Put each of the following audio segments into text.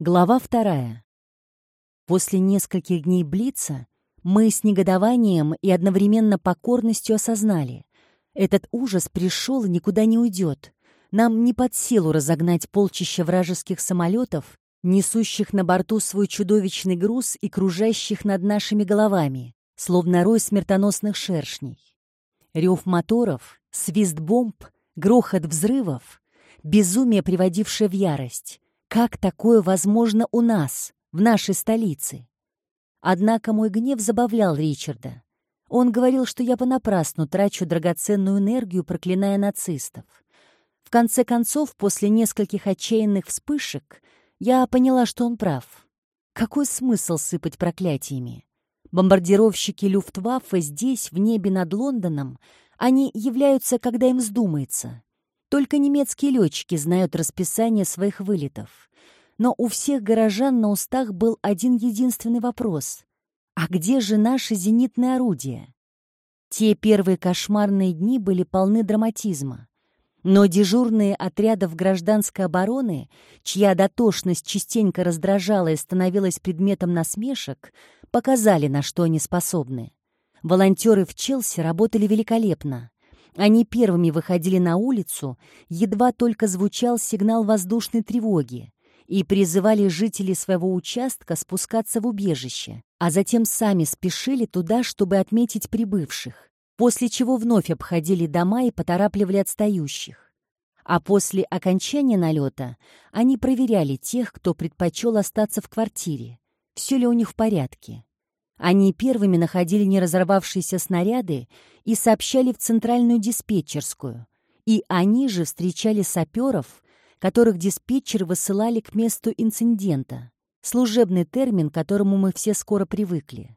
Глава вторая. После нескольких дней Блица мы с негодованием и одновременно покорностью осознали. Этот ужас пришел и никуда не уйдет. Нам не под силу разогнать полчища вражеских самолетов, несущих на борту свой чудовищный груз и кружащих над нашими головами, словно рой смертоносных шершней. Рев моторов, свист бомб, грохот взрывов, безумие, приводившее в ярость. Как такое возможно у нас, в нашей столице? Однако мой гнев забавлял Ричарда. Он говорил, что я понапрасну трачу драгоценную энергию, проклиная нацистов. В конце концов, после нескольких отчаянных вспышек, я поняла, что он прав. Какой смысл сыпать проклятиями? Бомбардировщики Люфтваффе здесь, в небе над Лондоном, они являются, когда им вздумается. Только немецкие летчики знают расписание своих вылетов. Но у всех горожан на устах был один единственный вопрос. А где же наши зенитные орудия? Те первые кошмарные дни были полны драматизма. Но дежурные отрядов гражданской обороны, чья дотошность частенько раздражала и становилась предметом насмешек, показали, на что они способны. Волонтеры в Челси работали великолепно. Они первыми выходили на улицу, едва только звучал сигнал воздушной тревоги, и призывали жителей своего участка спускаться в убежище, а затем сами спешили туда, чтобы отметить прибывших, после чего вновь обходили дома и поторапливали отстающих. А после окончания налета они проверяли тех, кто предпочел остаться в квартире, все ли у них в порядке. Они первыми находили неразорвавшиеся снаряды и сообщали в центральную диспетчерскую. И они же встречали саперов, которых диспетчеры высылали к месту инцидента. Служебный термин, к которому мы все скоро привыкли.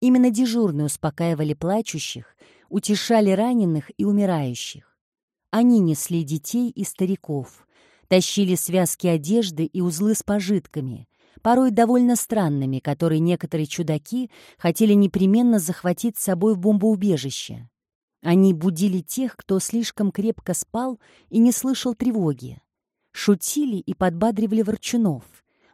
Именно дежурные успокаивали плачущих, утешали раненых и умирающих. Они несли детей и стариков, тащили связки одежды и узлы с пожитками, порой довольно странными, которые некоторые чудаки хотели непременно захватить с собой в бомбоубежище. Они будили тех, кто слишком крепко спал и не слышал тревоги. Шутили и подбадривали ворчунов,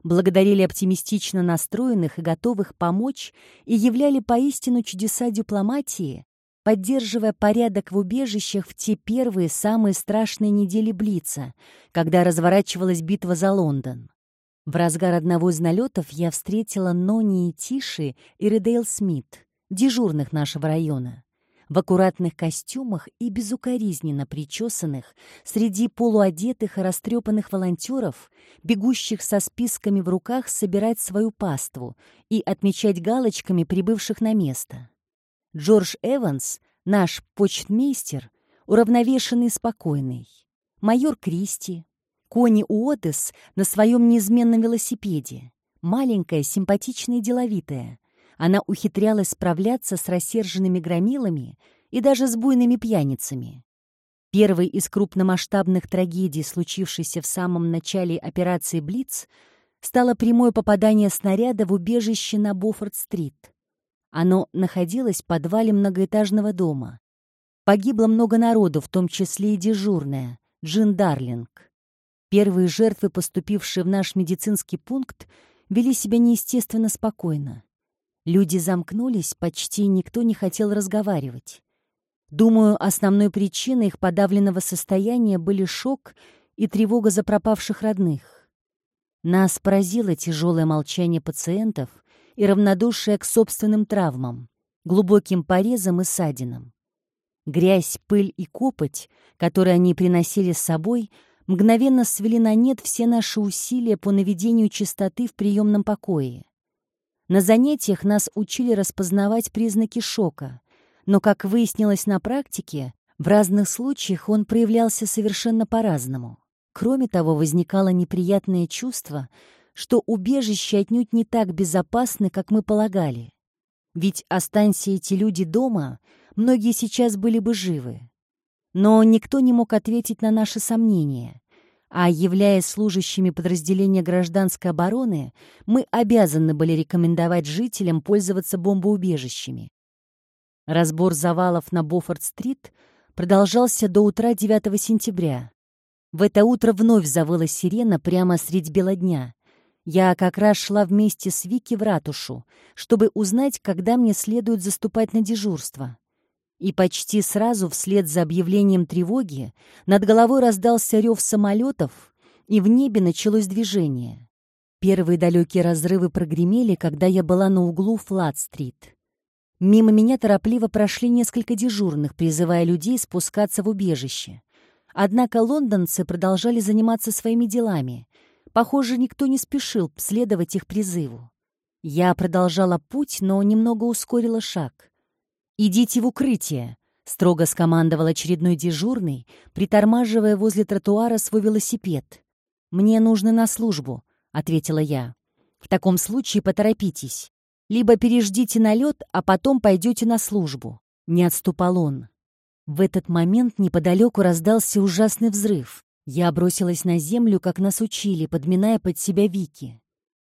благодарили оптимистично настроенных и готовых помочь и являли поистину чудеса дипломатии, поддерживая порядок в убежищах в те первые самые страшные недели Блица, когда разворачивалась битва за Лондон. В разгар одного из налетов я встретила Нони Тиши и Редейл Смит, дежурных нашего района. В аккуратных костюмах и безукоризненно причесанных, среди полуодетых и растрепанных волонтеров, бегущих со списками в руках собирать свою паству и отмечать галочками прибывших на место. Джордж Эванс, наш почтмейстер, уравновешенный и спокойный. Майор Кристи, Кони Уотес на своем неизменном велосипеде. Маленькая, симпатичная и деловитая. Она ухитрялась справляться с рассерженными громилами и даже с буйными пьяницами. Первой из крупномасштабных трагедий, случившейся в самом начале операции «Блиц», стало прямое попадание снаряда в убежище на Боффорд-стрит. Оно находилось в подвале многоэтажного дома. Погибло много народу, в том числе и дежурная, Джин Дарлинг. Первые жертвы, поступившие в наш медицинский пункт, вели себя неестественно спокойно. Люди замкнулись, почти никто не хотел разговаривать. Думаю, основной причиной их подавленного состояния были шок и тревога за пропавших родных. Нас поразило тяжелое молчание пациентов и равнодушие к собственным травмам, глубоким порезам и ссадинам. Грязь, пыль и копоть, которые они приносили с собой — мгновенно свели на нет все наши усилия по наведению чистоты в приемном покое. На занятиях нас учили распознавать признаки шока, но, как выяснилось на практике, в разных случаях он проявлялся совершенно по-разному. Кроме того, возникало неприятное чувство, что убежище отнюдь не так безопасны, как мы полагали. Ведь останься эти люди дома, многие сейчас были бы живы. Но никто не мог ответить на наши сомнения. А являясь служащими подразделения гражданской обороны, мы обязаны были рекомендовать жителям пользоваться бомбоубежищами. Разбор завалов на Боффорд-стрит продолжался до утра 9 сентября. В это утро вновь завыла сирена прямо средь бела дня. Я как раз шла вместе с Вики в ратушу, чтобы узнать, когда мне следует заступать на дежурство. И почти сразу, вслед за объявлением тревоги, над головой раздался рев самолетов, и в небе началось движение. Первые далекие разрывы прогремели, когда я была на углу Флат-стрит. Мимо меня торопливо прошли несколько дежурных, призывая людей спускаться в убежище. Однако лондонцы продолжали заниматься своими делами. Похоже, никто не спешил следовать их призыву. Я продолжала путь, но немного ускорила шаг. «Идите в укрытие», — строго скомандовал очередной дежурный, притормаживая возле тротуара свой велосипед. «Мне нужно на службу», — ответила я. «В таком случае поторопитесь. Либо переждите налет, а потом пойдете на службу». Не отступал он. В этот момент неподалеку раздался ужасный взрыв. Я бросилась на землю, как нас учили, подминая под себя Вики.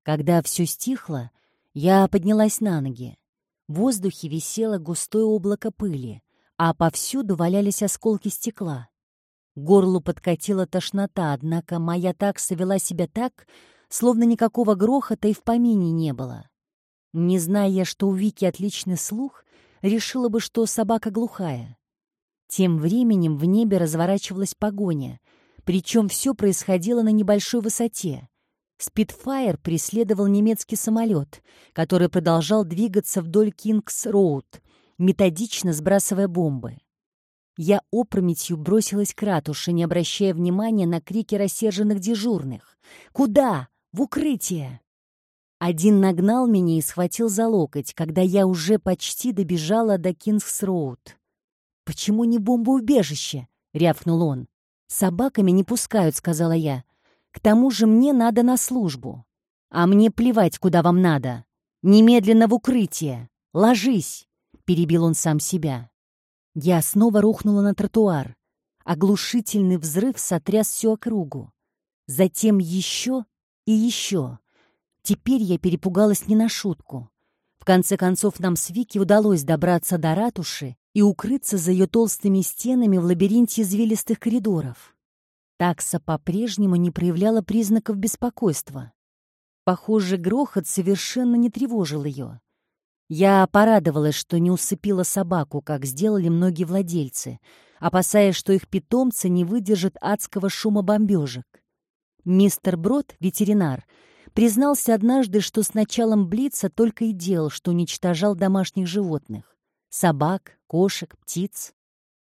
Когда все стихло, я поднялась на ноги. В воздухе висело густое облако пыли, а повсюду валялись осколки стекла. Горлу подкатила тошнота, однако моя такса вела себя так, словно никакого грохота и в помине не было. Не зная, что у Вики отличный слух, решила бы, что собака глухая. Тем временем в небе разворачивалась погоня, причем все происходило на небольшой высоте. Спитфайр преследовал немецкий самолет, который продолжал двигаться вдоль Кингс-Роуд, методично сбрасывая бомбы. Я опрометью бросилась к ратуше, не обращая внимания на крики рассерженных дежурных. «Куда? В укрытие!» Один нагнал меня и схватил за локоть, когда я уже почти добежала до Кингс-Роуд. «Почему не бомбоубежище?» — рявкнул он. «Собаками не пускают», — сказала я. «К тому же мне надо на службу». «А мне плевать, куда вам надо. Немедленно в укрытие. Ложись!» — перебил он сам себя. Я снова рухнула на тротуар. Оглушительный взрыв сотряс всю округу. Затем еще и еще. Теперь я перепугалась не на шутку. В конце концов, нам с Вики удалось добраться до ратуши и укрыться за ее толстыми стенами в лабиринте извилистых коридоров. Такса по-прежнему не проявляла признаков беспокойства. Похоже, грохот совершенно не тревожил ее. Я порадовалась, что не усыпила собаку, как сделали многие владельцы, опасаясь, что их питомцы не выдержат адского шума бомбежек. Мистер Брод, ветеринар, признался однажды, что с началом Блица только и делал, что уничтожал домашних животных собак, кошек, птиц.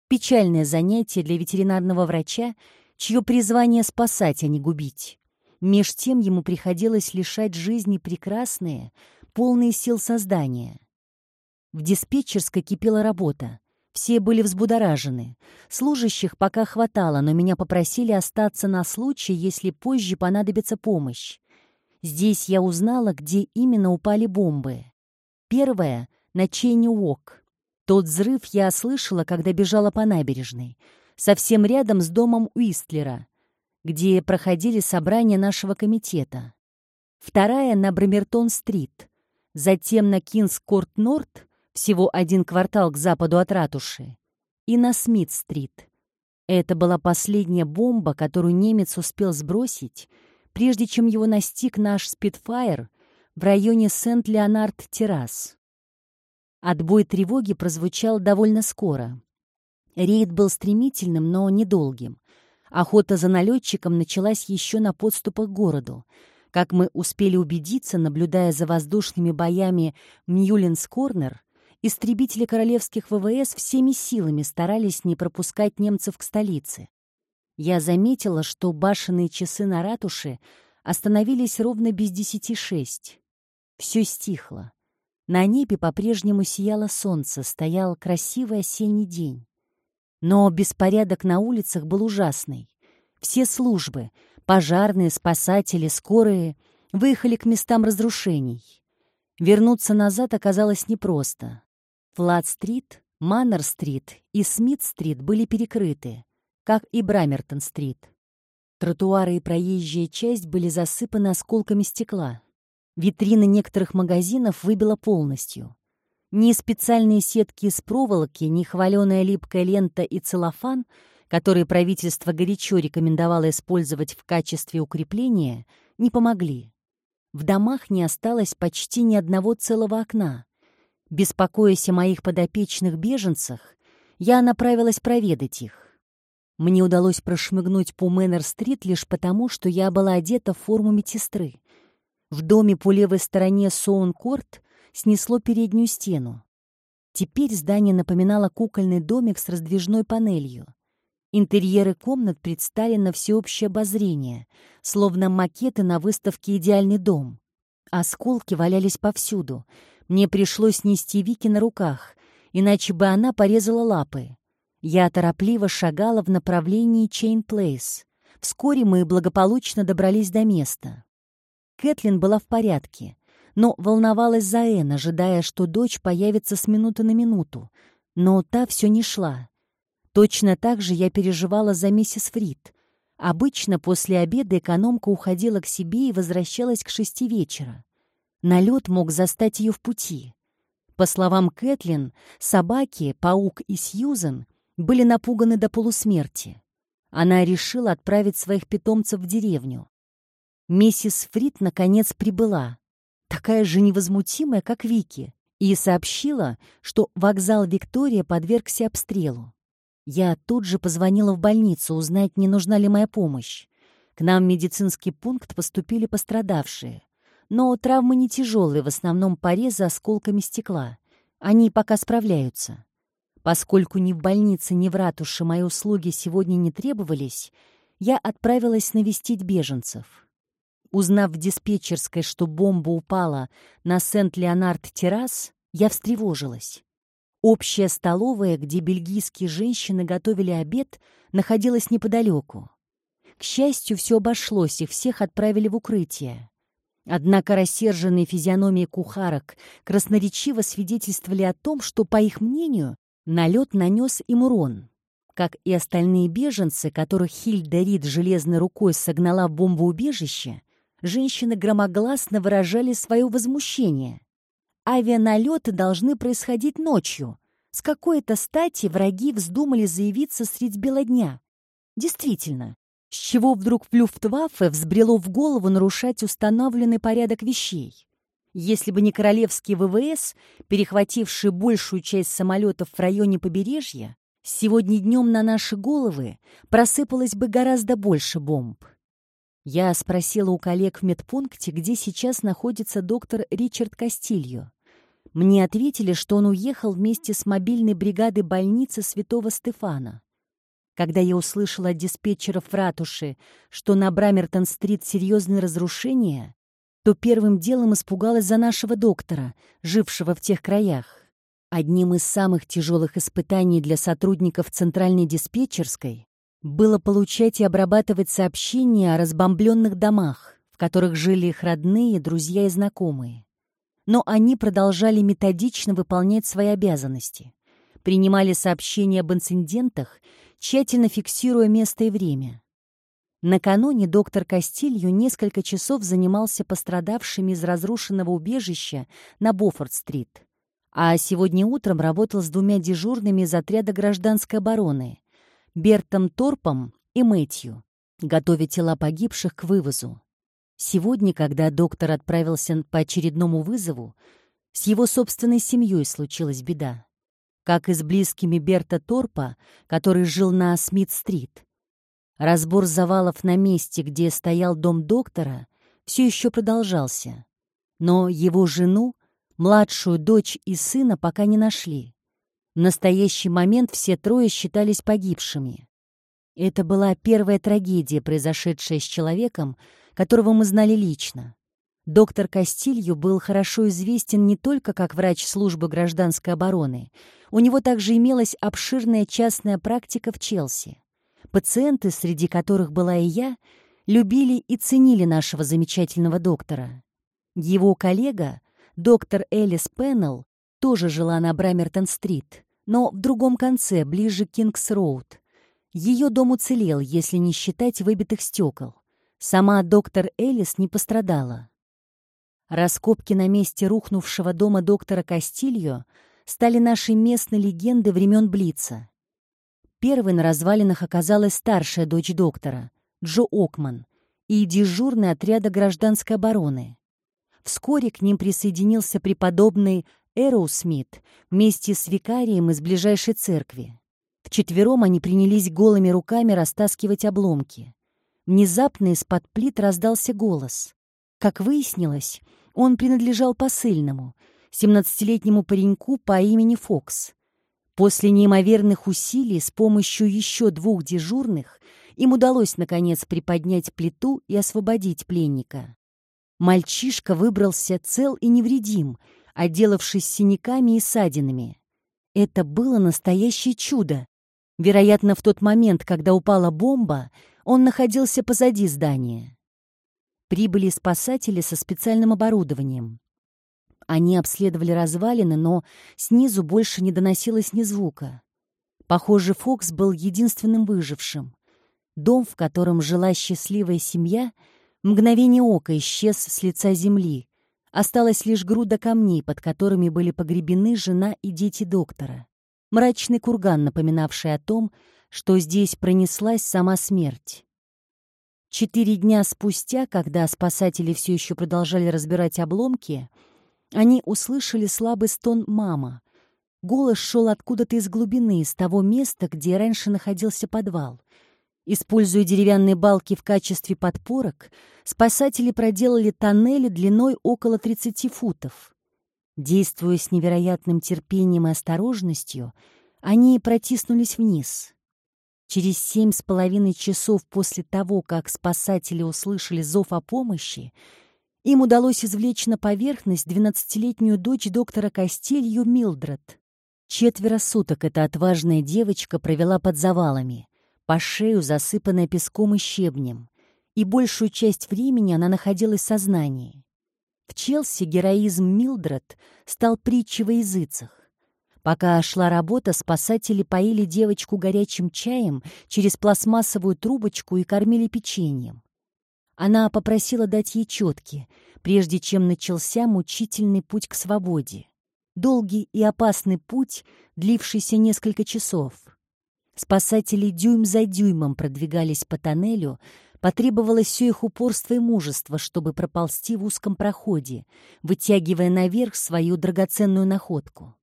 Печальное занятие для ветеринарного врача, чье призвание спасать, а не губить. Меж тем ему приходилось лишать жизни прекрасные, полные сил создания. В диспетчерской кипела работа. Все были взбудоражены. Служащих пока хватало, но меня попросили остаться на случай, если позже понадобится помощь. Здесь я узнала, где именно упали бомбы. Первая — на Чейни Уок. Тот взрыв я слышала, когда бежала по набережной, совсем рядом с домом Уистлера, где проходили собрания нашего комитета. Вторая на Бромертон-стрит, затем на Кингс-Корт-Норт, всего один квартал к западу от ратуши, и на Смит-стрит. Это была последняя бомба, которую немец успел сбросить, прежде чем его настиг наш «Спитфайр» в районе Сент-Леонард-Террас. Отбой тревоги прозвучал довольно скоро. Рейд был стремительным, но недолгим. Охота за налетчиком началась еще на подступах к городу. Как мы успели убедиться, наблюдая за воздушными боями Мьюлинс-Корнер, истребители королевских ВВС всеми силами старались не пропускать немцев к столице. Я заметила, что башенные часы на ратуше остановились ровно без десяти шесть. Все стихло. На небе по-прежнему сияло солнце, стоял красивый осенний день. Но беспорядок на улицах был ужасный. Все службы — пожарные, спасатели, скорые — выехали к местам разрушений. Вернуться назад оказалось непросто. Флат-стрит, Маннер-стрит и Смит-стрит были перекрыты, как и Брамертон-стрит. Тротуары и проезжая часть были засыпаны осколками стекла. Витрины некоторых магазинов выбило полностью. Ни специальные сетки из проволоки, ни хваленая липкая лента и целлофан, которые правительство горячо рекомендовало использовать в качестве укрепления, не помогли. В домах не осталось почти ни одного целого окна. Беспокоясь о моих подопечных беженцах, я направилась проведать их. Мне удалось прошмыгнуть по Мэннер-стрит лишь потому, что я была одета в форму медсестры. В доме по левой стороне Соун-Корт снесло переднюю стену. Теперь здание напоминало кукольный домик с раздвижной панелью. Интерьеры комнат предстали на всеобщее обозрение, словно макеты на выставке «Идеальный дом». Осколки валялись повсюду. Мне пришлось нести Вики на руках, иначе бы она порезала лапы. Я торопливо шагала в направлении Чейн Плейс. Вскоре мы благополучно добрались до места. Кэтлин была в порядке, но волновалась за Энн, ожидая, что дочь появится с минуты на минуту. Но та все не шла. Точно так же я переживала за миссис Фрид. Обычно после обеда экономка уходила к себе и возвращалась к шести вечера. Налет мог застать ее в пути. По словам Кэтлин, собаки, паук и Сьюзен были напуганы до полусмерти. Она решила отправить своих питомцев в деревню. Миссис Фрид наконец прибыла, такая же невозмутимая, как Вики, и сообщила, что вокзал Виктория подвергся обстрелу. Я тут же позвонила в больницу узнать, не нужна ли моя помощь. К нам в медицинский пункт поступили пострадавшие. Но травмы не тяжелые, в основном порезы осколками стекла. Они пока справляются. Поскольку ни в больнице, ни в ратуше мои услуги сегодня не требовались, я отправилась навестить беженцев. Узнав в диспетчерской, что бомба упала на Сент-Леонард-террас, я встревожилась. Общая столовая, где бельгийские женщины готовили обед, находилась неподалеку. К счастью, все обошлось, и всех отправили в укрытие. Однако рассерженные физиономии кухарок красноречиво свидетельствовали о том, что, по их мнению, Налет нанес им урон. Как и остальные беженцы, которых Хильда Рид железной рукой согнала в бомбоубежище, женщины громогласно выражали свое возмущение. Авианалеты должны происходить ночью. С какой-то стати враги вздумали заявиться средь бела дня. Действительно, с чего вдруг в Люфтваффе взбрело в голову нарушать установленный порядок вещей? Если бы не королевские ВВС, перехватившие большую часть самолетов в районе побережья, сегодня днем на наши головы просыпалось бы гораздо больше бомб. Я спросила у коллег в медпункте, где сейчас находится доктор Ричард Кастильо. Мне ответили, что он уехал вместе с мобильной бригадой больницы Святого Стефана. Когда я услышала от диспетчеров в ратуше, что на Брамертон-стрит серьезные разрушения, то первым делом испугалась за нашего доктора, жившего в тех краях. Одним из самых тяжелых испытаний для сотрудников центральной диспетчерской было получать и обрабатывать сообщения о разбомбленных домах, в которых жили их родные, друзья и знакомые. Но они продолжали методично выполнять свои обязанности. Принимали сообщения об инцидентах, тщательно фиксируя место и время. Накануне доктор Кастилью несколько часов занимался пострадавшими из разрушенного убежища на Боффорд-стрит, а сегодня утром работал с двумя дежурными из отряда гражданской обороны — Бертом Торпом и Мэтью, готовя тела погибших к вывозу. Сегодня, когда доктор отправился по очередному вызову, с его собственной семьей случилась беда. Как и с близкими Берта Торпа, который жил на Смит-стрит. Разбор завалов на месте, где стоял дом доктора, все еще продолжался. Но его жену, младшую дочь и сына пока не нашли. В настоящий момент все трое считались погибшими. Это была первая трагедия, произошедшая с человеком, которого мы знали лично. Доктор Кастилью был хорошо известен не только как врач службы гражданской обороны. У него также имелась обширная частная практика в Челси. Пациенты, среди которых была и я, любили и ценили нашего замечательного доктора. Его коллега, доктор Элис Пеннелл, тоже жила на Брамертон-стрит, но в другом конце, ближе к Кингс-Роуд. Ее дом уцелел, если не считать выбитых стекол. Сама доктор Элис не пострадала. Раскопки на месте рухнувшего дома доктора Кастильо стали нашей местной легендой времен Блица. Первой на развалинах оказалась старшая дочь доктора, Джо Окман, и дежурный отряда гражданской обороны. Вскоре к ним присоединился преподобный Эроу Смит вместе с викарием из ближайшей церкви. Вчетвером они принялись голыми руками растаскивать обломки. Внезапно из-под плит раздался голос. Как выяснилось, он принадлежал посыльному, семнадцатилетнему пареньку по имени Фокс. После неимоверных усилий с помощью еще двух дежурных им удалось, наконец, приподнять плиту и освободить пленника. Мальчишка выбрался цел и невредим, отделавшись синяками и ссадинами. Это было настоящее чудо. Вероятно, в тот момент, когда упала бомба, он находился позади здания. Прибыли спасатели со специальным оборудованием. Они обследовали развалины, но снизу больше не доносилось ни звука. Похоже, Фокс был единственным выжившим. Дом, в котором жила счастливая семья, мгновение ока исчез с лица земли. Осталась лишь груда камней, под которыми были погребены жена и дети доктора мрачный курган, напоминавший о том, что здесь пронеслась сама смерть. Четыре дня спустя, когда спасатели все еще продолжали разбирать обломки, они услышали слабый стон «мама». Голос шел откуда-то из глубины, из того места, где раньше находился подвал. Используя деревянные балки в качестве подпорок, спасатели проделали тоннели длиной около 30 футов. Действуя с невероятным терпением и осторожностью, они протиснулись вниз. Через семь с половиной часов после того, как спасатели услышали зов о помощи, им удалось извлечь на поверхность двенадцатилетнюю дочь доктора Костелью Милдред. Четверо суток эта отважная девочка провела под завалами, по шею засыпанная песком и щебнем, и большую часть времени она находилась в сознании. В Челси героизм Милдред стал притчей во языцах. Пока шла работа, спасатели поили девочку горячим чаем через пластмассовую трубочку и кормили печеньем. Она попросила дать ей четки, прежде чем начался мучительный путь к свободе. Долгий и опасный путь, длившийся несколько часов. Спасатели дюйм за дюймом продвигались по тоннелю, Потребовалось все их упорство и мужество, чтобы проползти в узком проходе, вытягивая наверх свою драгоценную находку.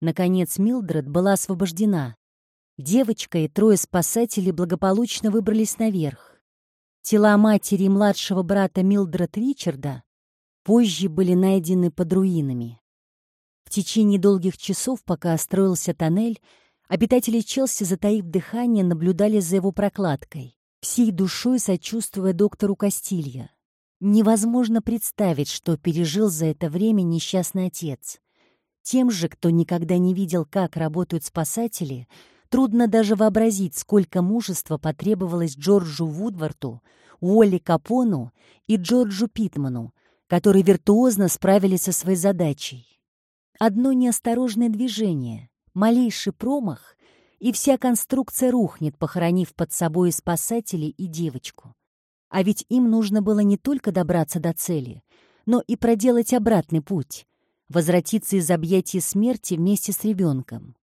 Наконец Милдред была освобождена. Девочка и трое спасателей благополучно выбрались наверх. Тела матери и младшего брата Милдред Ричарда позже были найдены под руинами. В течение долгих часов, пока строился тоннель, обитатели Челси, затаив дыхание, наблюдали за его прокладкой всей душой сочувствуя доктору Кастилья. Невозможно представить, что пережил за это время несчастный отец. Тем же, кто никогда не видел, как работают спасатели, трудно даже вообразить, сколько мужества потребовалось Джорджу Вудварту, Уолли Капону и Джорджу Питману, которые виртуозно справились со своей задачей. Одно неосторожное движение, малейший промах, и вся конструкция рухнет, похоронив под собой спасателей и девочку. А ведь им нужно было не только добраться до цели, но и проделать обратный путь, возвратиться из объятий смерти вместе с ребенком.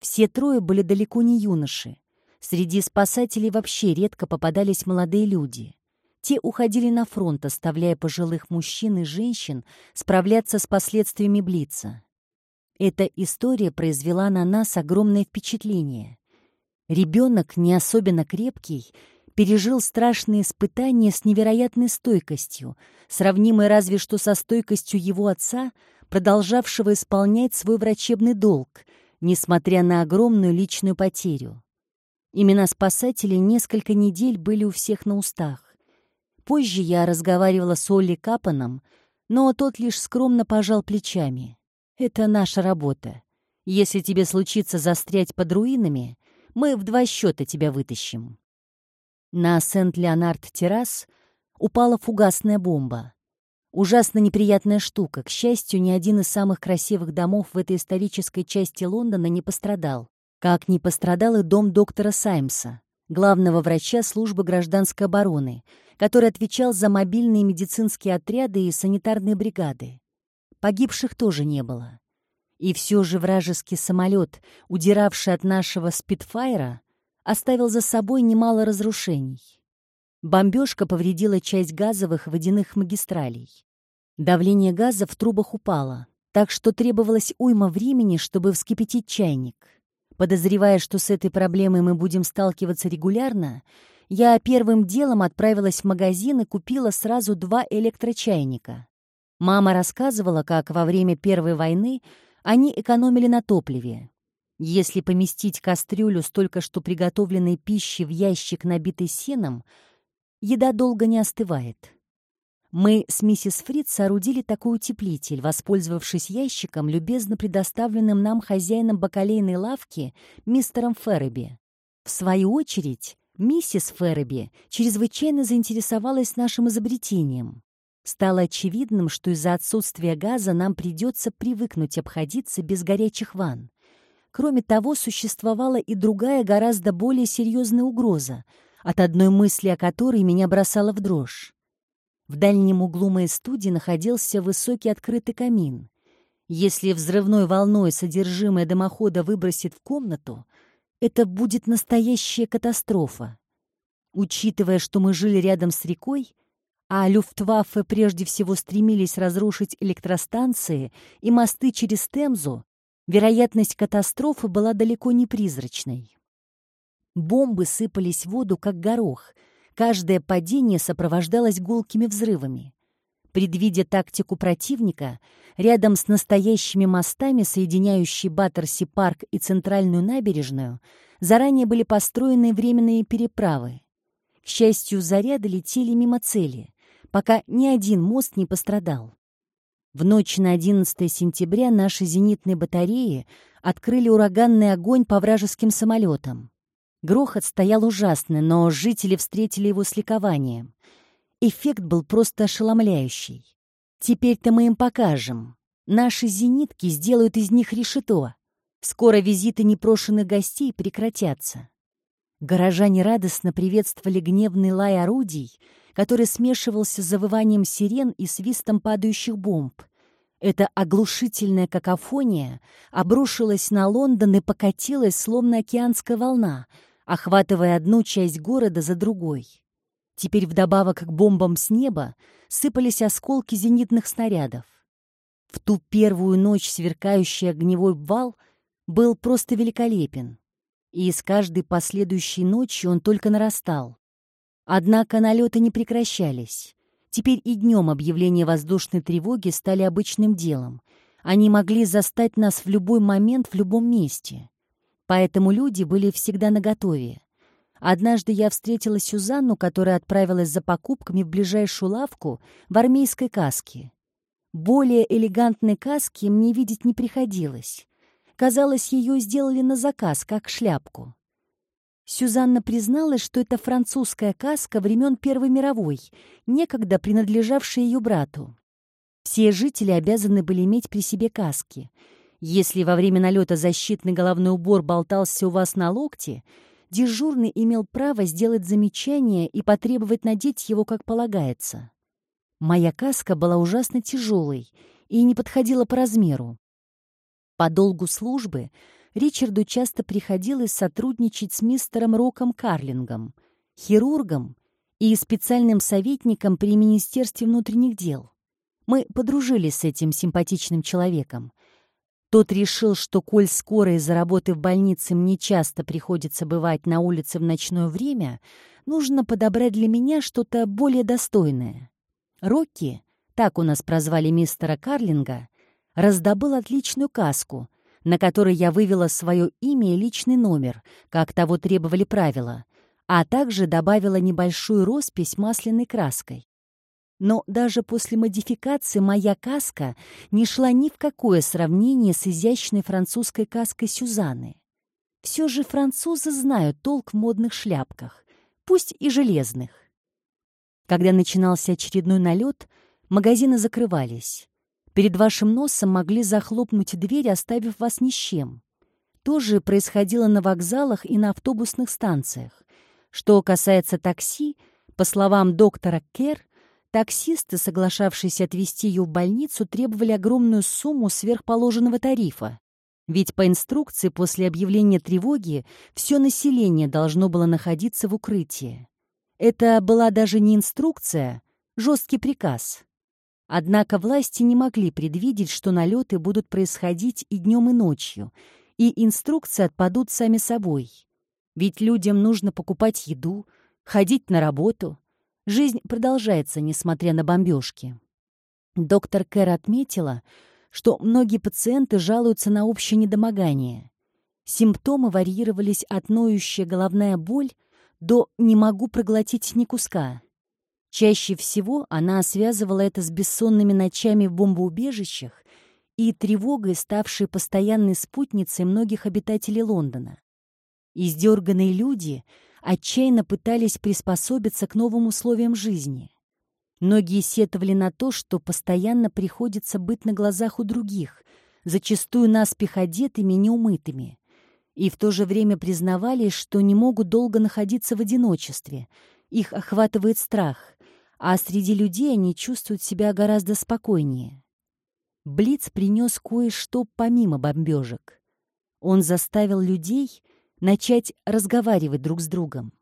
Все трое были далеко не юноши. Среди спасателей вообще редко попадались молодые люди. Те уходили на фронт, оставляя пожилых мужчин и женщин справляться с последствиями Блица. Эта история произвела на нас огромное впечатление. Ребенок, не особенно крепкий, пережил страшные испытания с невероятной стойкостью, сравнимой разве что со стойкостью его отца, продолжавшего исполнять свой врачебный долг, несмотря на огромную личную потерю. Имена спасателей несколько недель были у всех на устах. Позже я разговаривала с Олли Капаном, но тот лишь скромно пожал плечами. Это наша работа. Если тебе случится застрять под руинами, мы в два счета тебя вытащим. На Сент-Леонард-террас упала фугасная бомба. Ужасно неприятная штука. К счастью, ни один из самых красивых домов в этой исторической части Лондона не пострадал. Как не пострадал и дом доктора Саймса, главного врача службы гражданской обороны, который отвечал за мобильные медицинские отряды и санитарные бригады. Погибших тоже не было. И все же вражеский самолет, удиравший от нашего «Спитфайра», оставил за собой немало разрушений. Бомбежка повредила часть газовых водяных магистралей. Давление газа в трубах упало, так что требовалось уйма времени, чтобы вскипятить чайник. Подозревая, что с этой проблемой мы будем сталкиваться регулярно, я первым делом отправилась в магазин и купила сразу два электрочайника. Мама рассказывала, как во время Первой войны они экономили на топливе. Если поместить кастрюлю с только что приготовленной пищи в ящик, набитый сеном, еда долго не остывает. Мы с миссис Фрид соорудили такой утеплитель, воспользовавшись ящиком, любезно предоставленным нам хозяином бакалейной лавки, мистером Ферреби. В свою очередь, миссис Ферреби чрезвычайно заинтересовалась нашим изобретением. Стало очевидным, что из-за отсутствия газа нам придется привыкнуть обходиться без горячих ванн. Кроме того, существовала и другая, гораздо более серьезная угроза, от одной мысли о которой меня бросала в дрожь. В дальнем углу моей студии находился высокий открытый камин. Если взрывной волной содержимое дымохода выбросит в комнату, это будет настоящая катастрофа. Учитывая, что мы жили рядом с рекой, а Люфтваффе прежде всего стремились разрушить электростанции и мосты через Темзу, вероятность катастрофы была далеко не призрачной. Бомбы сыпались в воду, как горох — Каждое падение сопровождалось гулкими взрывами. Предвидя тактику противника, рядом с настоящими мостами, соединяющие Баттерси-парк и центральную набережную, заранее были построены временные переправы. К счастью, заряды летели мимо цели, пока ни один мост не пострадал. В ночь на 11 сентября наши зенитные батареи открыли ураганный огонь по вражеским самолетам. Грохот стоял ужасный, но жители встретили его с ликованием. Эффект был просто ошеломляющий. Теперь-то мы им покажем. Наши зенитки сделают из них решето. Скоро визиты непрошенных гостей прекратятся. Горожане радостно приветствовали гневный лай орудий, который смешивался с завыванием сирен и свистом падающих бомб. Эта оглушительная какофония обрушилась на Лондон и покатилась, словно океанская волна — охватывая одну часть города за другой. Теперь вдобавок к бомбам с неба сыпались осколки зенитных снарядов. В ту первую ночь сверкающий огневой вал был просто великолепен, и с каждой последующей ночью он только нарастал. Однако налеты не прекращались. Теперь и днем объявления воздушной тревоги стали обычным делом. Они могли застать нас в любой момент в любом месте поэтому люди были всегда наготове. Однажды я встретила Сюзанну, которая отправилась за покупками в ближайшую лавку в армейской каске. Более элегантной каски мне видеть не приходилось. Казалось, ее сделали на заказ, как шляпку. Сюзанна призналась, что это французская каска времен Первой мировой, некогда принадлежавшая ее брату. Все жители обязаны были иметь при себе каски — если во время налета защитный головной убор болтался у вас на локте, дежурный имел право сделать замечание и потребовать надеть его как полагается. Моя каска была ужасно тяжелой и не подходила по размеру. По долгу службы Ричарду часто приходилось сотрудничать с мистером Роком Карлингом, хирургом и специальным советником при Министерстве внутренних дел. Мы подружились с этим симпатичным человеком, тот решил, что коль скоро из-за работы в больнице мне часто приходится бывать на улице в ночное время, нужно подобрать для меня что-то более достойное. Рокки, так у нас прозвали мистера Карлинга, раздобыл отличную каску, на которой я вывела свое имя и личный номер, как того требовали правила, а также добавила небольшую роспись масляной краской. Но даже после модификации моя каска не шла ни в какое сравнение с изящной французской каской Сюзанны. Все же французы знают толк в модных шляпках, пусть и железных. Когда начинался очередной налет, магазины закрывались. Перед вашим носом могли захлопнуть дверь, оставив вас ни с чем. То же происходило на вокзалах и на автобусных станциях. Что касается такси, по словам доктора Кер, Таксисты, соглашавшиеся отвезти ее в больницу, требовали огромную сумму сверхположенного тарифа. Ведь по инструкции после объявления тревоги все население должно было находиться в укрытии. Это была даже не инструкция, жесткий приказ. Однако власти не могли предвидеть, что налеты будут происходить и днем, и ночью, и инструкции отпадут сами собой. Ведь людям нужно покупать еду, ходить на работу. Жизнь продолжается, несмотря на бомбежки. Доктор Кэр отметила, что многие пациенты жалуются на общее недомогание. Симптомы варьировались от ноющая головная боль до «не могу проглотить ни куска». Чаще всего она связывала это с бессонными ночами в бомбоубежищах и тревогой, ставшей постоянной спутницей многих обитателей Лондона. Издерганные люди отчаянно пытались приспособиться к новым условиям жизни. Многие сетовали на то, что постоянно приходится быть на глазах у других, зачастую наспех одетыми неумытыми, и в то же время признавали, что не могут долго находиться в одиночестве, их охватывает страх, а среди людей они чувствуют себя гораздо спокойнее. Блиц принес кое-что помимо бомбежек. Он заставил людей начать разговаривать друг с другом.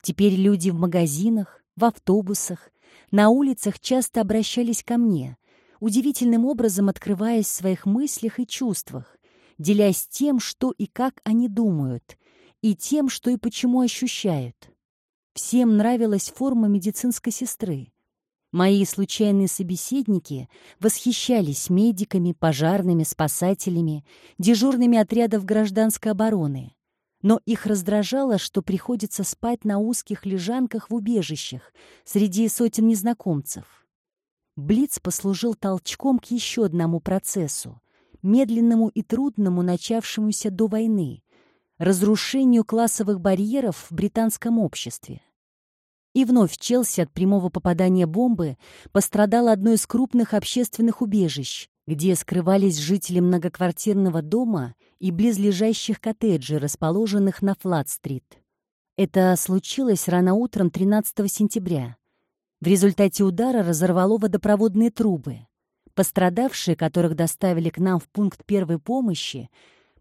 Теперь люди в магазинах, в автобусах, на улицах часто обращались ко мне, удивительным образом открываясь в своих мыслях и чувствах, делясь тем, что и как они думают, и тем, что и почему ощущают. Всем нравилась форма медицинской сестры. Мои случайные собеседники восхищались медиками, пожарными, спасателями, дежурными отрядов гражданской обороны. Но их раздражало, что приходится спать на узких лежанках в убежищах среди сотен незнакомцев. Блиц послужил толчком к еще одному процессу, медленному и трудному, начавшемуся до войны, разрушению классовых барьеров в британском обществе. И вновь Челси от прямого попадания бомбы пострадало одно из крупных общественных убежищ, где скрывались жители многоквартирного дома и близлежащих коттеджей, расположенных на Флат-стрит. Это случилось рано утром 13 сентября. В результате удара разорвало водопроводные трубы. Пострадавшие, которых доставили к нам в пункт первой помощи,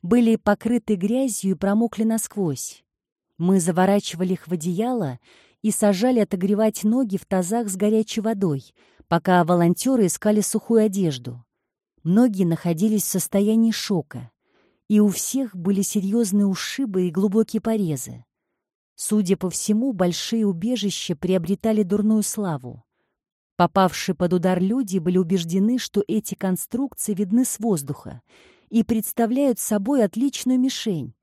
были покрыты грязью и промокли насквозь. Мы заворачивали их в одеяло и сажали отогревать ноги в тазах с горячей водой, пока волонтеры искали сухую одежду. Многие находились в состоянии шока, и у всех были серьезные ушибы и глубокие порезы. Судя по всему, большие убежища приобретали дурную славу. Попавшие под удар люди были убеждены, что эти конструкции видны с воздуха и представляют собой отличную мишень.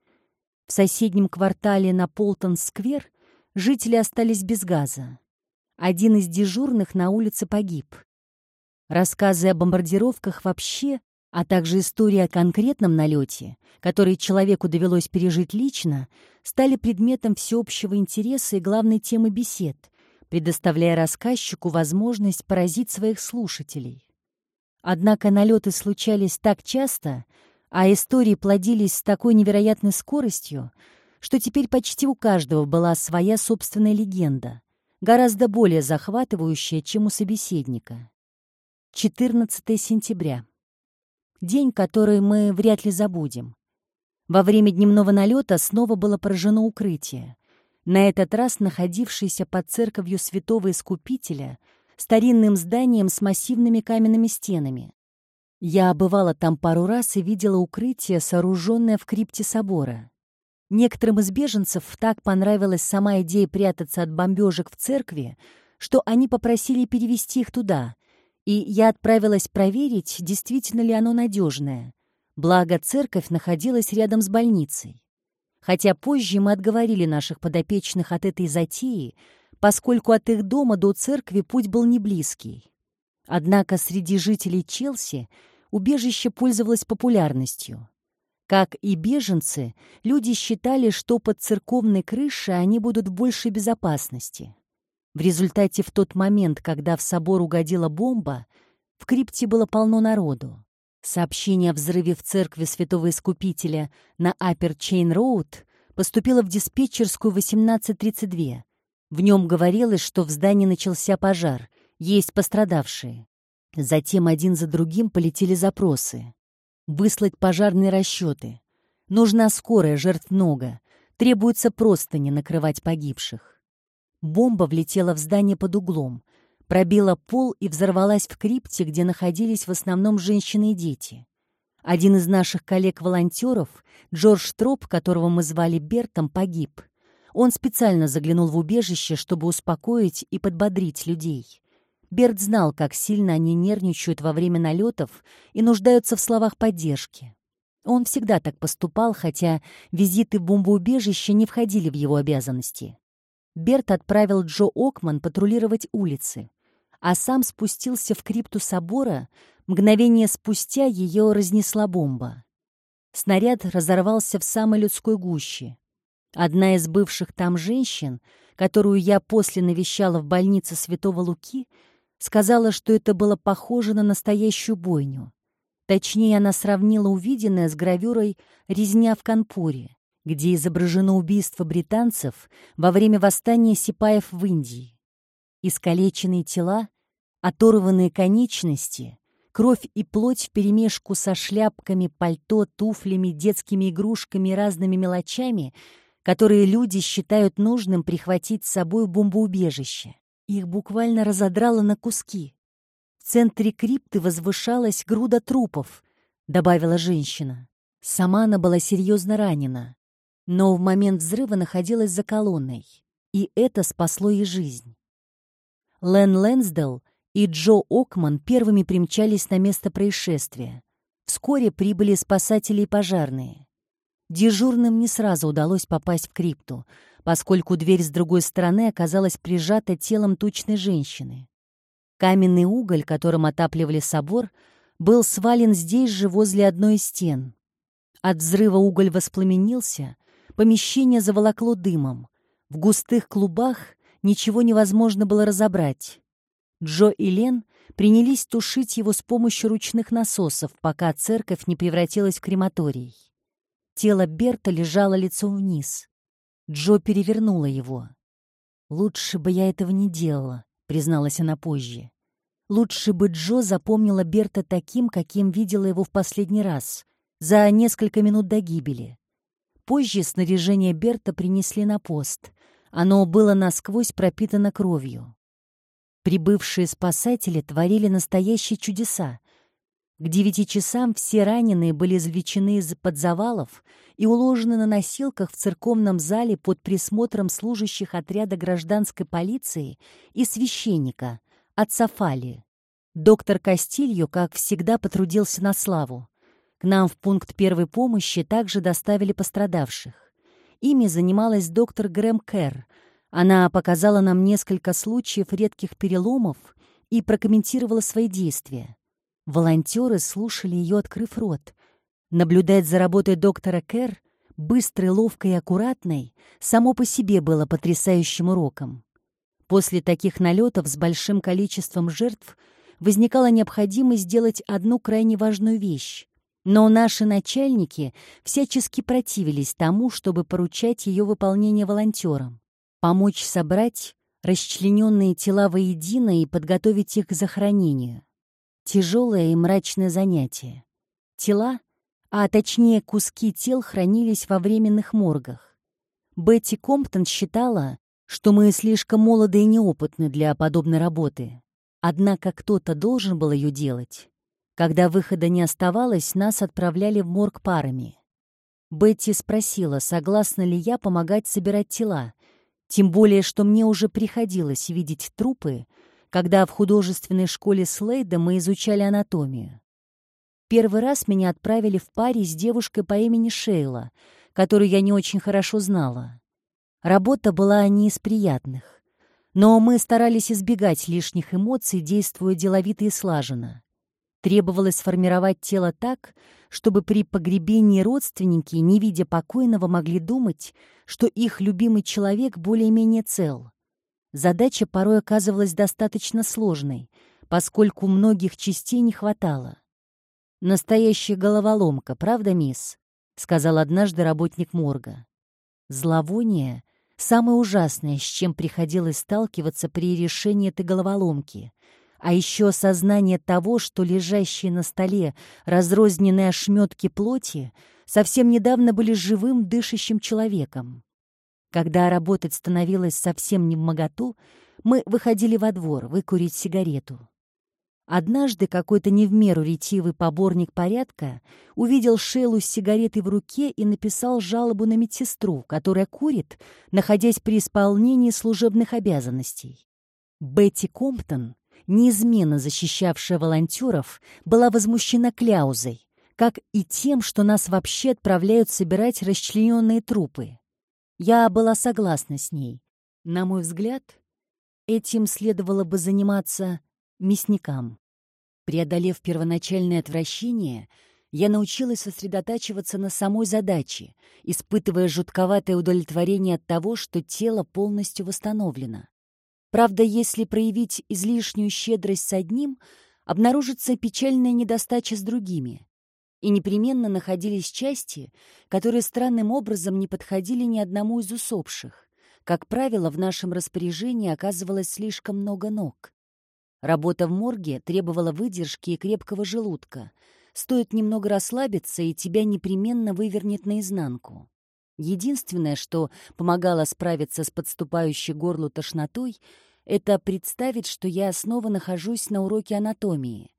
В соседнем квартале на Полтон-сквер жители остались без газа. Один из дежурных на улице погиб. Рассказы о бомбардировках вообще, а также истории о конкретном налете, который человеку довелось пережить лично, стали предметом всеобщего интереса и главной темы бесед, предоставляя рассказчику возможность поразить своих слушателей. Однако налеты случались так часто, а истории плодились с такой невероятной скоростью, что теперь почти у каждого была своя собственная легенда, гораздо более захватывающая, чем у собеседника. 14 сентября. День, который мы вряд ли забудем. Во время дневного налета снова было поражено укрытие. На этот раз находившееся под церковью святого Искупителя, старинным зданием с массивными каменными стенами. Я бывала там пару раз и видела укрытие, сооруженное в крипте собора. Некоторым из беженцев так понравилась сама идея прятаться от бомбежек в церкви, что они попросили перевести их туда, и я отправилась проверить, действительно ли оно надежное. Благо, церковь находилась рядом с больницей. Хотя позже мы отговорили наших подопечных от этой затеи, поскольку от их дома до церкви путь был не близкий. Однако среди жителей Челси убежище пользовалось популярностью. Как и беженцы, люди считали, что под церковной крышей они будут в большей безопасности. В результате в тот момент, когда в собор угодила бомба, в крипте было полно народу. Сообщение о взрыве в церкви Святого Искупителя на Апер Чейн Роуд поступило в диспетчерскую 1832. В нем говорилось, что в здании начался пожар, есть пострадавшие. Затем один за другим полетели запросы выслать пожарные расчеты. Нужна скорая, жертв много. Требуется просто не накрывать погибших. Бомба влетела в здание под углом. пробила пол и взорвалась в крипте, где находились в основном женщины и дети. Один из наших коллег-волонтеров, Джордж Троп, которого мы звали Бертом, погиб. Он специально заглянул в убежище, чтобы успокоить и подбодрить людей. Берт знал, как сильно они нервничают во время налетов и нуждаются в словах поддержки. Он всегда так поступал, хотя визиты в бомбоубежище не входили в его обязанности. Берт отправил Джо Окман патрулировать улицы, а сам спустился в крипту собора, мгновение спустя ее разнесла бомба. Снаряд разорвался в самой людской гуще. Одна из бывших там женщин, которую я после навещала в больнице Святого Луки, сказала, что это было похоже на настоящую бойню. Точнее, она сравнила увиденное с гравюрой «Резня в Канпуре», где изображено убийство британцев во время восстания сипаев в Индии. Искалеченные тела, оторванные конечности, кровь и плоть вперемешку со шляпками, пальто, туфлями, детскими игрушками и разными мелочами, которые люди считают нужным прихватить с собой бомбоубежище. Их буквально разодрало на куски. В центре крипты возвышалась груда трупов, добавила женщина. Сама она была серьезно ранена но в момент взрыва находилась за колонной, и это спасло ей жизнь. Лен Лэнсдell и Джо Окман первыми примчались на место происшествия. Вскоре прибыли спасатели и пожарные. Дежурным не сразу удалось попасть в крипту, поскольку дверь с другой стороны оказалась прижата телом тучной женщины. Каменный уголь, которым отапливали собор, был свален здесь же, возле одной из стен. От взрыва уголь воспламенился, Помещение заволокло дымом. В густых клубах ничего невозможно было разобрать. Джо и Лен принялись тушить его с помощью ручных насосов, пока церковь не превратилась в крематорий. Тело Берта лежало лицом вниз. Джо перевернула его. «Лучше бы я этого не делала», — призналась она позже. «Лучше бы Джо запомнила Берта таким, каким видела его в последний раз, за несколько минут до гибели. Позже снаряжение Берта принесли на пост. Оно было насквозь пропитано кровью. Прибывшие спасатели творили настоящие чудеса. К девяти часам все раненые были извлечены из-под завалов и уложены на носилках в церковном зале под присмотром служащих отряда гражданской полиции и священника, отца Фали. Доктор Кастильо, как всегда, потрудился на славу. К нам в пункт первой помощи также доставили пострадавших. Ими занималась доктор Грэм Кэр. Она показала нам несколько случаев редких переломов и прокомментировала свои действия. Волонтеры слушали ее, открыв рот. Наблюдать за работой доктора Кэр, быстрой, ловкой и аккуратной, само по себе было потрясающим уроком. После таких налетов с большим количеством жертв возникала необходимость сделать одну крайне важную вещь но наши начальники всячески противились тому, чтобы поручать ее выполнение волонтерам, помочь собрать расчлененные тела воедино и подготовить их к захоронению. Тяжелое и мрачное занятие. Тела, а точнее куски тел, хранились во временных моргах. Бетти Комптон считала, что мы слишком молоды и неопытны для подобной работы. Однако кто-то должен был ее делать. Когда выхода не оставалось, нас отправляли в морг парами. Бетти спросила, согласна ли я помогать собирать тела, тем более, что мне уже приходилось видеть трупы, когда в художественной школе Слейда мы изучали анатомию. Первый раз меня отправили в паре с девушкой по имени Шейла, которую я не очень хорошо знала. Работа была не из приятных, но мы старались избегать лишних эмоций, действуя деловито и слаженно. Требовалось сформировать тело так, чтобы при погребении родственники, не видя покойного, могли думать, что их любимый человек более-менее цел. Задача порой оказывалась достаточно сложной, поскольку многих частей не хватало. «Настоящая головоломка, правда, мисс?» — сказал однажды работник морга. Зловоние — самое ужасное, с чем приходилось сталкиваться при решении этой головоломки — а еще осознание того, что лежащие на столе разрозненные ошметки плоти совсем недавно были живым дышащим человеком. Когда работать становилось совсем не в моготу, Мы выходили во двор выкурить сигарету. Однажды какой-то не в меру ретивый поборник порядка увидел Шейлу с сигаретой в руке и написал жалобу на медсестру, которая курит, находясь при исполнении служебных обязанностей. Бетти Комптон, неизменно защищавшая волонтеров, была возмущена кляузой, как и тем, что нас вообще отправляют собирать расчлененные трупы. Я была согласна с ней. На мой взгляд, этим следовало бы заниматься мясникам. Преодолев первоначальное отвращение, я научилась сосредотачиваться на самой задаче, испытывая жутковатое удовлетворение от того, что тело полностью восстановлено. Правда, если проявить излишнюю щедрость с одним, обнаружится печальная недостача с другими. И непременно находились части, которые странным образом не подходили ни одному из усопших. Как правило, в нашем распоряжении оказывалось слишком много ног. Работа в морге требовала выдержки и крепкого желудка. Стоит немного расслабиться, и тебя непременно вывернет наизнанку. Единственное, что помогало справиться с подступающей горлу тошнотой, это представить, что я снова нахожусь на уроке анатомии.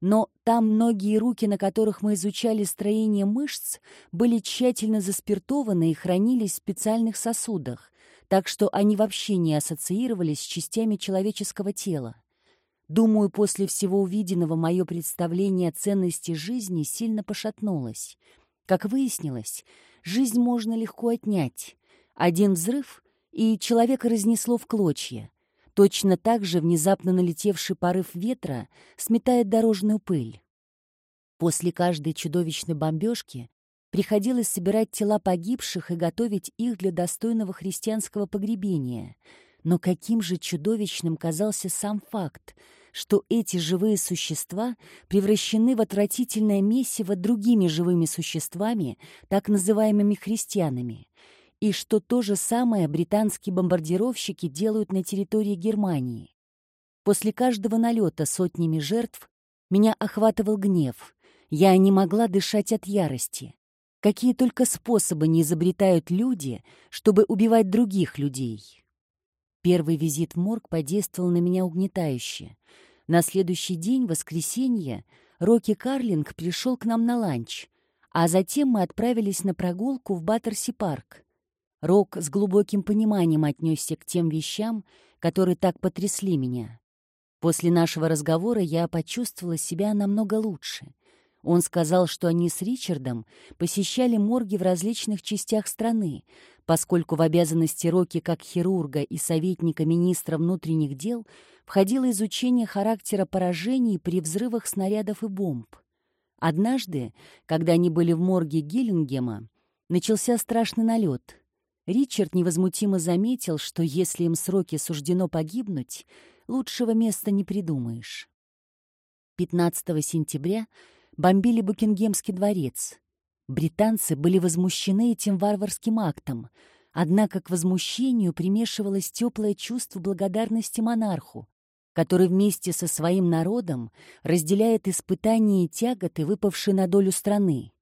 Но там многие руки, на которых мы изучали строение мышц, были тщательно заспиртованы и хранились в специальных сосудах, так что они вообще не ассоциировались с частями человеческого тела. Думаю, после всего увиденного мое представление о ценности жизни сильно пошатнулось. Как выяснилось, жизнь можно легко отнять. Один взрыв, и человека разнесло в клочья. Точно так же внезапно налетевший порыв ветра сметает дорожную пыль. После каждой чудовищной бомбежки приходилось собирать тела погибших и готовить их для достойного христианского погребения. Но каким же чудовищным казался сам факт — что эти живые существа превращены в отвратительное месиво другими живыми существами, так называемыми христианами, и что то же самое британские бомбардировщики делают на территории Германии. После каждого налета сотнями жертв меня охватывал гнев. Я не могла дышать от ярости. Какие только способы не изобретают люди, чтобы убивать других людей. Первый визит в морг подействовал на меня угнетающе. На следующий день, воскресенье, Рокки Карлинг пришел к нам на ланч, а затем мы отправились на прогулку в Баттерси-парк. Рок с глубоким пониманием отнесся к тем вещам, которые так потрясли меня. После нашего разговора я почувствовала себя намного лучше. Он сказал, что они с Ричардом посещали морги в различных частях страны, поскольку в обязанности Роки как хирурга и советника министра внутренних дел входило изучение характера поражений при взрывах снарядов и бомб. Однажды, когда они были в морге Гиллингема, начался страшный налет. Ричард невозмутимо заметил, что если им сроки суждено погибнуть, лучшего места не придумаешь. 15 сентября бомбили Букингемский дворец. Британцы были возмущены этим варварским актом, однако к возмущению примешивалось теплое чувство благодарности монарху, который вместе со своим народом разделяет испытания и тяготы, выпавшие на долю страны.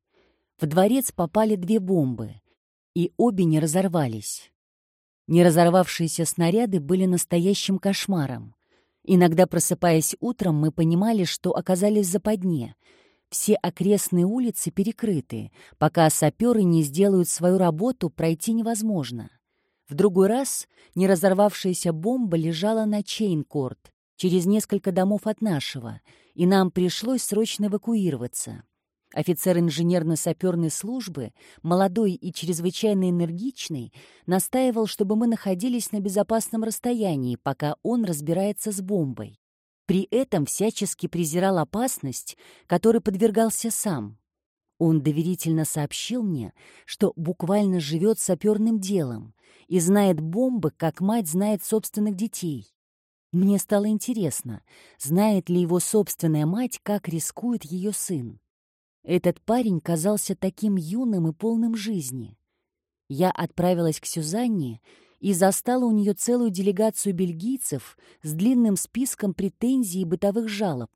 В дворец попали две бомбы, и обе не разорвались. Не разорвавшиеся снаряды были настоящим кошмаром. Иногда, просыпаясь утром, мы понимали, что оказались в западне — все окрестные улицы перекрыты. Пока саперы не сделают свою работу, пройти невозможно. В другой раз неразорвавшаяся бомба лежала на Чейнкорт, через несколько домов от нашего, и нам пришлось срочно эвакуироваться. Офицер инженерно-саперной службы, молодой и чрезвычайно энергичный, настаивал, чтобы мы находились на безопасном расстоянии, пока он разбирается с бомбой. При этом всячески презирал опасность, которой подвергался сам. Он доверительно сообщил мне, что буквально живет саперным делом и знает бомбы, как мать знает собственных детей. Мне стало интересно, знает ли его собственная мать, как рискует ее сын. Этот парень казался таким юным и полным жизни. Я отправилась к Сюзанне и застала у нее целую делегацию бельгийцев с длинным списком претензий и бытовых жалоб.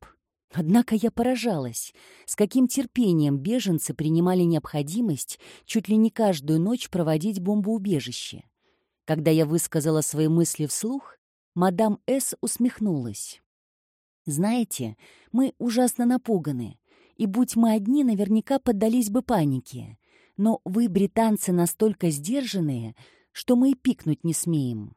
Однако я поражалась, с каким терпением беженцы принимали необходимость чуть ли не каждую ночь проводить бомбоубежище. Когда я высказала свои мысли вслух, Мадам С. усмехнулась. «Знаете, мы ужасно напуганы, и будь мы одни, наверняка поддались бы панике. Но вы, британцы, настолько сдержанные, что мы и пикнуть не смеем».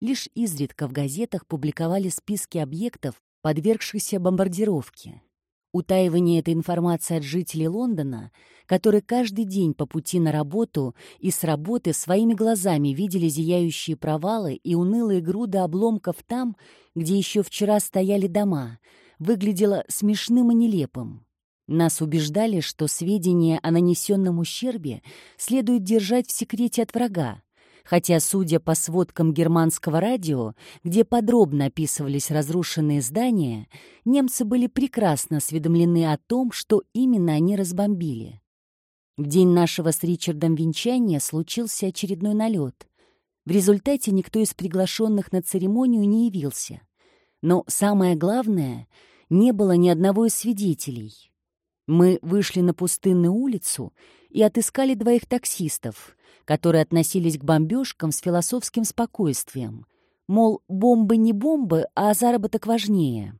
Лишь изредка в газетах публиковали списки объектов, подвергшихся бомбардировке. Утаивание этой информации от жителей Лондона, которые каждый день по пути на работу и с работы своими глазами видели зияющие провалы и унылые груды обломков там, где еще вчера стояли дома, выглядело смешным и нелепым. Нас убеждали, что сведения о нанесенном ущербе следует держать в секрете от врага, хотя, судя по сводкам германского радио, где подробно описывались разрушенные здания, немцы были прекрасно осведомлены о том, что именно они разбомбили. В день нашего с Ричардом венчания случился очередной налет. В результате никто из приглашенных на церемонию не явился. Но самое главное, не было ни одного из свидетелей. Мы вышли на пустынную улицу и отыскали двоих таксистов, которые относились к бомбежкам с философским спокойствием. Мол, бомбы не бомбы, а заработок важнее.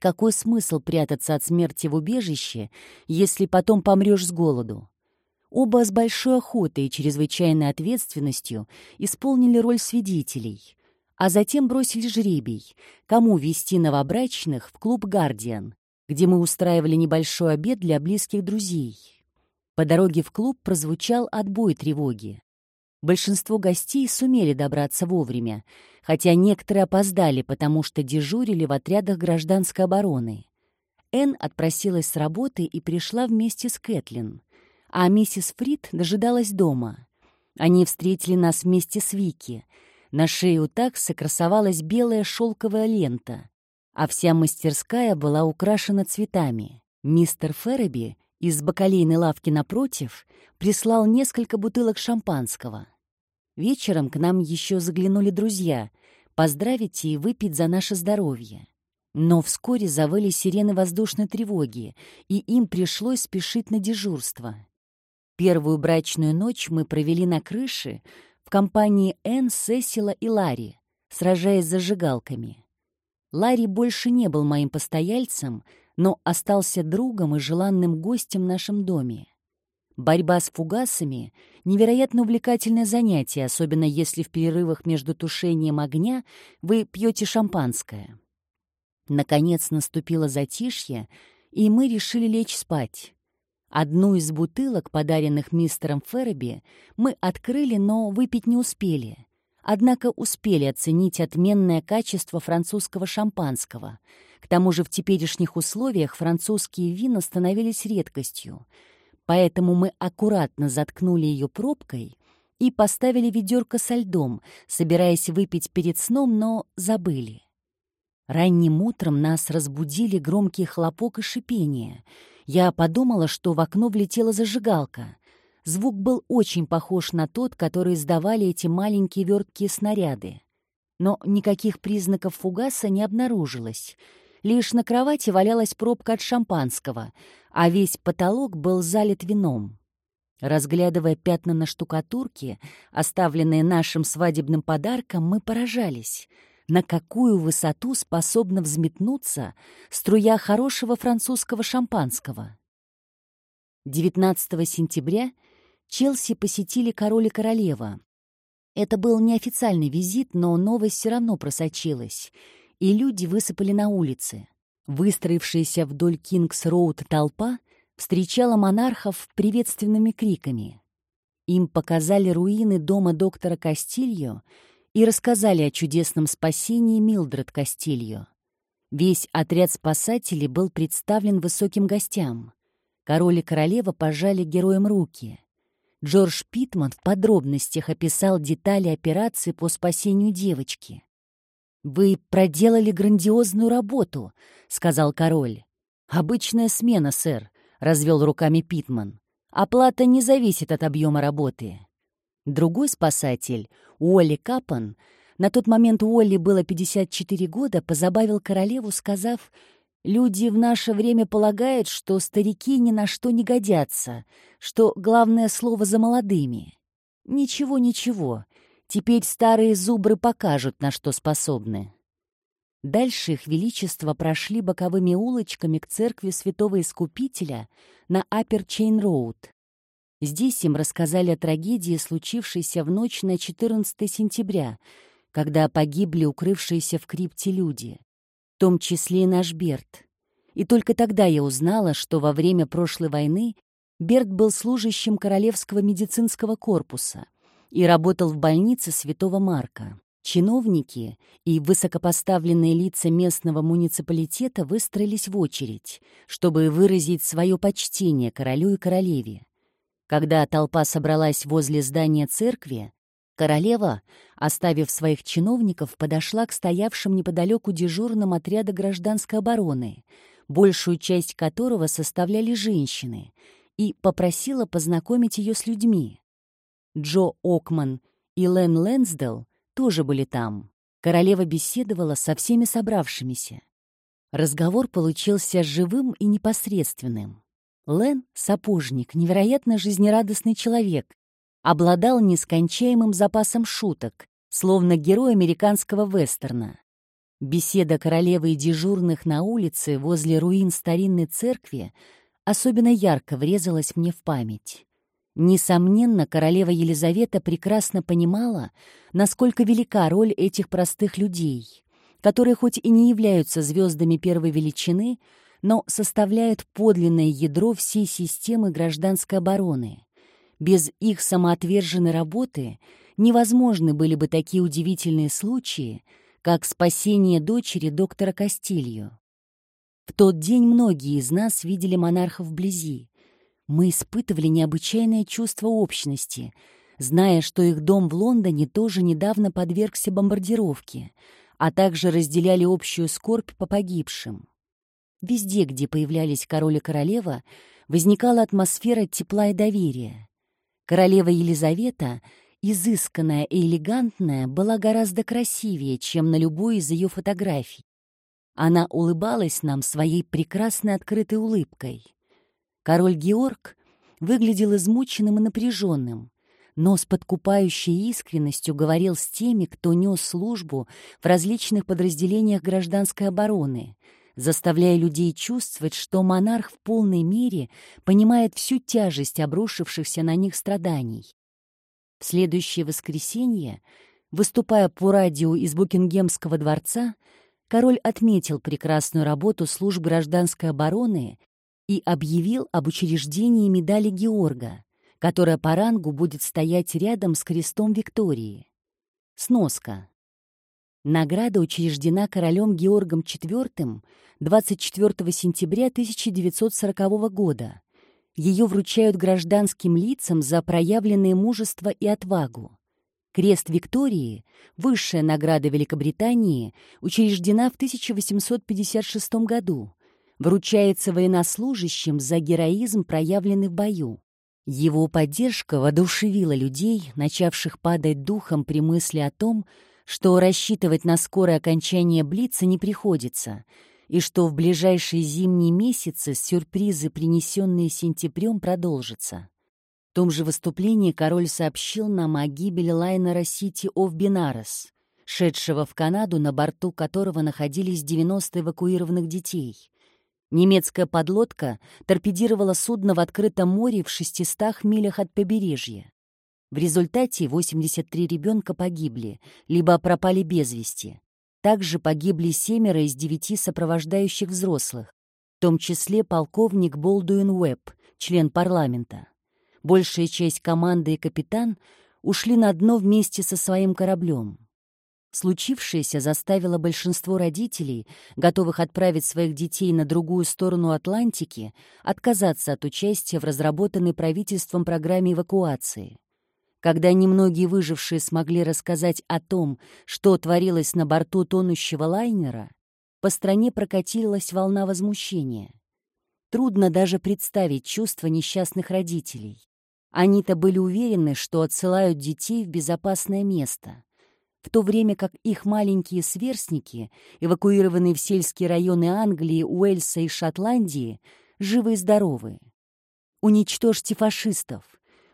Какой смысл прятаться от смерти в убежище, если потом помрешь с голоду? Оба с большой охотой и чрезвычайной ответственностью исполнили роль свидетелей, а затем бросили жребий, кому вести новобрачных в клуб «Гардиан», где мы устраивали небольшой обед для близких друзей. По дороге в клуб прозвучал отбой тревоги. Большинство гостей сумели добраться вовремя, хотя некоторые опоздали, потому что дежурили в отрядах гражданской обороны. Энн отпросилась с работы и пришла вместе с Кэтлин, а миссис Фрид дожидалась дома. Они встретили нас вместе с Вики. На шее у таксы красовалась белая шелковая лента, а вся мастерская была украшена цветами. Мистер Ферреби из бакалейной лавки напротив прислал несколько бутылок шампанского. Вечером к нам еще заглянули друзья поздравить и выпить за наше здоровье. Но вскоре завыли сирены воздушной тревоги, и им пришлось спешить на дежурство. Первую брачную ночь мы провели на крыше в компании Энн, Сесила и Ларри, сражаясь с зажигалками. Ларри больше не был моим постояльцем — но остался другом и желанным гостем в нашем доме. Борьба с фугасами — невероятно увлекательное занятие, особенно если в перерывах между тушением огня вы пьете шампанское. Наконец наступило затишье, и мы решили лечь спать. Одну из бутылок, подаренных мистером Ферби, мы открыли, но выпить не успели. Однако успели оценить отменное качество французского шампанского — к тому же в теперешних условиях французские вина становились редкостью, поэтому мы аккуратно заткнули ее пробкой и поставили ведерко со льдом, собираясь выпить перед сном, но забыли. Ранним утром нас разбудили громкий хлопок и шипение. Я подумала, что в окно влетела зажигалка. Звук был очень похож на тот, который издавали эти маленькие верткие снаряды. Но никаких признаков фугаса не обнаружилось — Лишь на кровати валялась пробка от шампанского, а весь потолок был залит вином. Разглядывая пятна на штукатурке, оставленные нашим свадебным подарком, мы поражались, на какую высоту способна взметнуться струя хорошего французского шампанского. 19 сентября Челси посетили король и королева. Это был неофициальный визит, но новость все равно просочилась — и люди высыпали на улицы. Выстроившаяся вдоль Кингс-Роуд толпа встречала монархов приветственными криками. Им показали руины дома доктора Кастильо и рассказали о чудесном спасении Милдред Кастильо. Весь отряд спасателей был представлен высоким гостям. Король и королева пожали героям руки. Джордж Питман в подробностях описал детали операции по спасению девочки. «Вы проделали грандиозную работу», — сказал король. «Обычная смена, сэр», — развел руками Питман. «Оплата не зависит от объема работы». Другой спасатель, Уолли Капан, на тот момент Уолли было 54 года, позабавил королеву, сказав, «Люди в наше время полагают, что старики ни на что не годятся, что главное слово за молодыми». «Ничего, ничего. Теперь старые зубры покажут, на что способны. Дальше их величества прошли боковыми улочками к церкви святого Искупителя на Апперчейн-Роуд. Здесь им рассказали о трагедии, случившейся в ночь на 14 сентября, когда погибли укрывшиеся в крипте люди, в том числе и наш Берт. И только тогда я узнала, что во время прошлой войны Берт был служащим Королевского медицинского корпуса и работал в больнице Святого Марка. Чиновники и высокопоставленные лица местного муниципалитета выстроились в очередь, чтобы выразить свое почтение королю и королеве. Когда толпа собралась возле здания церкви, королева, оставив своих чиновников, подошла к стоявшим неподалеку дежурным отряда гражданской обороны, большую часть которого составляли женщины, и попросила познакомить ее с людьми. Джо Окман и Лен Лэнсдell тоже были там. Королева беседовала со всеми собравшимися. Разговор получился живым и непосредственным. Лен, сапожник, невероятно жизнерадостный человек, обладал нескончаемым запасом шуток, словно герой американского вестерна. Беседа королевы и дежурных на улице возле руин старинной церкви особенно ярко врезалась мне в память. Несомненно, королева Елизавета прекрасно понимала, насколько велика роль этих простых людей, которые хоть и не являются звездами первой величины, но составляют подлинное ядро всей системы гражданской обороны. Без их самоотверженной работы невозможны были бы такие удивительные случаи, как спасение дочери доктора Кастилью. В тот день многие из нас видели монарха вблизи, мы испытывали необычайное чувство общности, зная, что их дом в Лондоне тоже недавно подвергся бомбардировке, а также разделяли общую скорбь по погибшим. Везде, где появлялись король и королева, возникала атмосфера тепла и доверия. Королева Елизавета, изысканная и элегантная, была гораздо красивее, чем на любой из ее фотографий. Она улыбалась нам своей прекрасной открытой улыбкой. Король Георг выглядел измученным и напряженным, но с подкупающей искренностью говорил с теми, кто нес службу в различных подразделениях гражданской обороны, заставляя людей чувствовать, что монарх в полной мере понимает всю тяжесть обрушившихся на них страданий. В следующее воскресенье, выступая по радио из Букингемского дворца, король отметил прекрасную работу служб гражданской обороны и объявил об учреждении медали Георга, которая по рангу будет стоять рядом с крестом Виктории. Сноска. Награда учреждена королем Георгом IV 24 сентября 1940 года. Ее вручают гражданским лицам за проявленное мужество и отвагу. Крест Виктории, высшая награда Великобритании, учреждена в 1856 году вручается военнослужащим за героизм, проявленный в бою. Его поддержка воодушевила людей, начавших падать духом при мысли о том, что рассчитывать на скорое окончание Блица не приходится, и что в ближайшие зимние месяцы сюрпризы, принесенные сентябрем, продолжатся. В том же выступлении король сообщил нам о гибели лайнера «Сити оф Бинарес», шедшего в Канаду, на борту которого находились 90 эвакуированных детей — Немецкая подлодка торпедировала судно в открытом море в 600 милях от побережья. В результате 83 ребенка погибли, либо пропали без вести. Также погибли семеро из девяти сопровождающих взрослых, в том числе полковник Болдуин Уэбб, член парламента. Большая часть команды и капитан ушли на дно вместе со своим кораблем. Случившееся заставило большинство родителей, готовых отправить своих детей на другую сторону Атлантики, отказаться от участия в разработанной правительством программе эвакуации. Когда немногие выжившие смогли рассказать о том, что творилось на борту тонущего лайнера, по стране прокатилась волна возмущения. Трудно даже представить чувства несчастных родителей. Они-то были уверены, что отсылают детей в безопасное место — в то время как их маленькие сверстники, эвакуированные в сельские районы Англии, Уэльса и Шотландии, живы и здоровы. «Уничтожьте фашистов!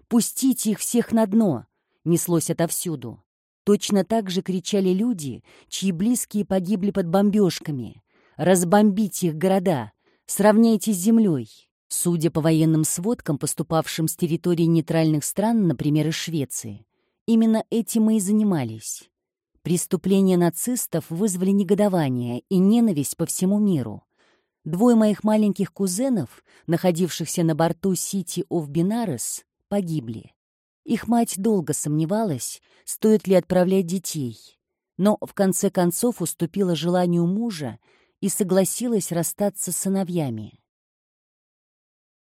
Пустите их всех на дно!» — неслось отовсюду. Точно так же кричали люди, чьи близкие погибли под бомбежками. «Разбомбить их города! Сравняйте с землей!» Судя по военным сводкам, поступавшим с территории нейтральных стран, например, из Швеции, именно этим мы и занимались. Преступления нацистов вызвали негодование и ненависть по всему миру. Двое моих маленьких кузенов, находившихся на борту City of Benares, погибли. Их мать долго сомневалась, стоит ли отправлять детей, но в конце концов уступила желанию мужа и согласилась расстаться с сыновьями.